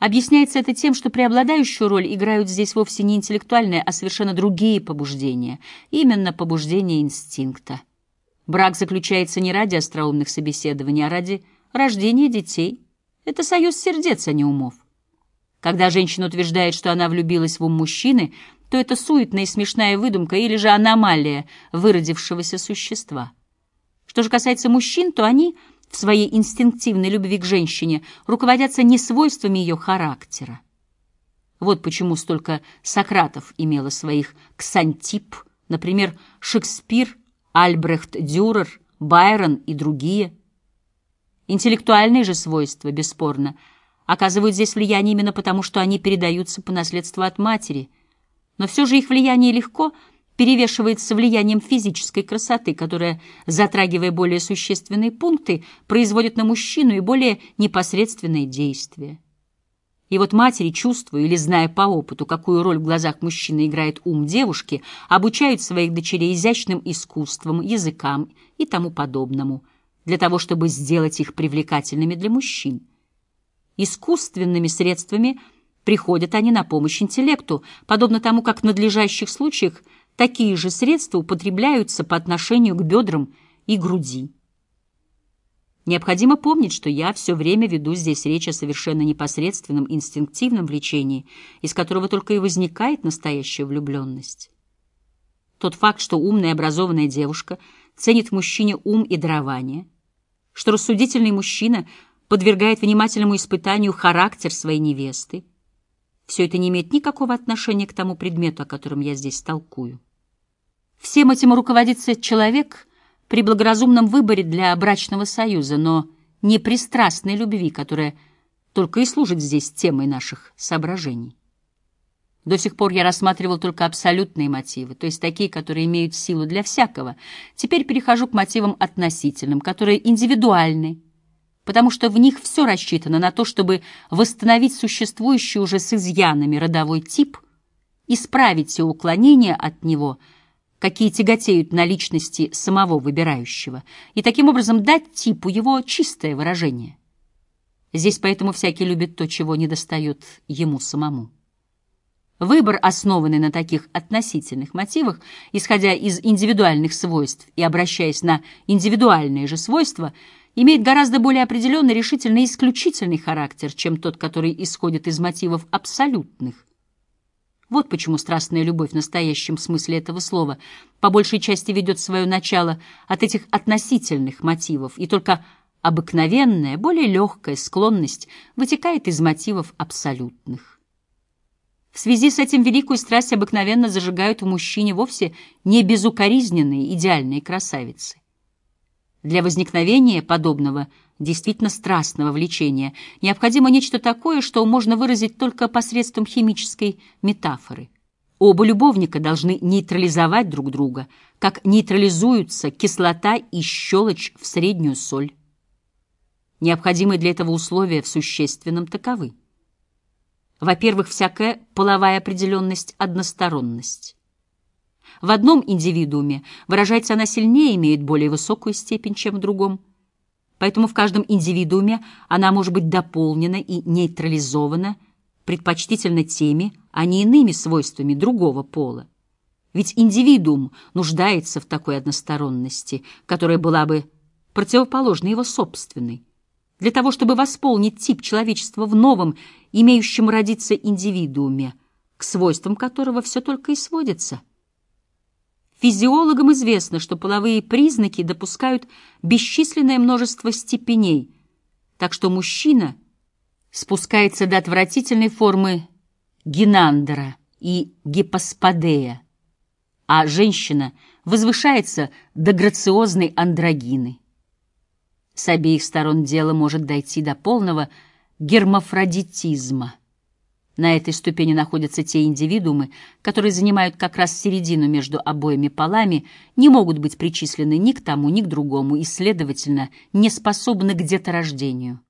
Объясняется это тем, что преобладающую роль играют здесь вовсе не интеллектуальные, а совершенно другие побуждения, именно побуждения инстинкта. Брак заключается не ради остроумных собеседований, а ради рождения детей. Это союз сердец, а не умов. Когда женщина утверждает, что она влюбилась в ум мужчины, то это суетная и смешная выдумка или же аномалия выродившегося существа. Что же касается мужчин, то они в своей инстинктивной любви к женщине руководятся не свойствами ее характера. Вот почему столько Сократов имело своих ксантип, например, Шекспир, Альбрехт Дюрер, Байрон и другие. Интеллектуальные же свойства, бесспорно, оказывают здесь влияние именно потому, что они передаются по наследству от матери, но все же их влияние легко – перевешивается влиянием физической красоты, которая, затрагивая более существенные пункты, производит на мужчину и более непосредственные действия. И вот матери, чувствуя или зная по опыту, какую роль в глазах мужчины играет ум девушки, обучают своих дочерей изящным искусствам, языкам и тому подобному, для того, чтобы сделать их привлекательными для мужчин. Искусственными средствами приходят они на помощь интеллекту, подобно тому, как в надлежащих случаях – Такие же средства употребляются по отношению к бедрам и груди. Необходимо помнить, что я все время веду здесь речь о совершенно непосредственном инстинктивном влечении, из которого только и возникает настоящая влюбленность. Тот факт, что умная и образованная девушка ценит в мужчине ум и дарование, что рассудительный мужчина подвергает внимательному испытанию характер своей невесты, все это не имеет никакого отношения к тому предмету, о котором я здесь толкую. Всем этим руководится человек при благоразумном выборе для брачного союза, но не пристрастной любви, которая только и служит здесь темой наших соображений. До сих пор я рассматривал только абсолютные мотивы, то есть такие, которые имеют силу для всякого. Теперь перехожу к мотивам относительным, которые индивидуальны, потому что в них все рассчитано на то, чтобы восстановить существующий уже с изъянами родовой тип, исправить все уклонения от него – какие тяготеют на личности самого выбирающего, и таким образом дать типу его чистое выражение. Здесь поэтому всякий любит то, чего недостает ему самому. Выбор, основанный на таких относительных мотивах, исходя из индивидуальных свойств и обращаясь на индивидуальные же свойства, имеет гораздо более определенный, решительный и исключительный характер, чем тот, который исходит из мотивов абсолютных, вот почему страстная любовь в настоящем смысле этого слова по большей части ведет свое начало от этих относительных мотивов, и только обыкновенная, более легкая склонность вытекает из мотивов абсолютных. В связи с этим великую страсть обыкновенно зажигают в мужчине вовсе не безукоризненные идеальные красавицы. Для возникновения подобного действительно страстного влечения необходимо нечто такое, что можно выразить только посредством химической метафоры. Оба любовника должны нейтрализовать друг друга, как нейтрализуются кислота и щелочь в среднюю соль. Необходимые для этого условия в существенном таковы. Во-первых, всякая половая определенность – односторонность. В одном индивидууме выражается она сильнее, имеет более высокую степень, чем в другом. Поэтому в каждом индивидууме она может быть дополнена и нейтрализована предпочтительно теми, а не иными свойствами другого пола. Ведь индивидуум нуждается в такой односторонности, которая была бы противоположна его собственной. Для того, чтобы восполнить тип человечества в новом, имеющем родиться индивидууме, к свойствам которого все только и сводится – Физиологам известно, что половые признаки допускают бесчисленное множество степеней, так что мужчина спускается до отвратительной формы гинандера и гипосподея, а женщина возвышается до грациозной андрогины. С обеих сторон дело может дойти до полного гермафродитизма – на этой ступени находятся те индивидуумы, которые занимают как раз середину между обоими полами, не могут быть причислены ни к тому, ни к другому и, следовательно, не способны к деторождению.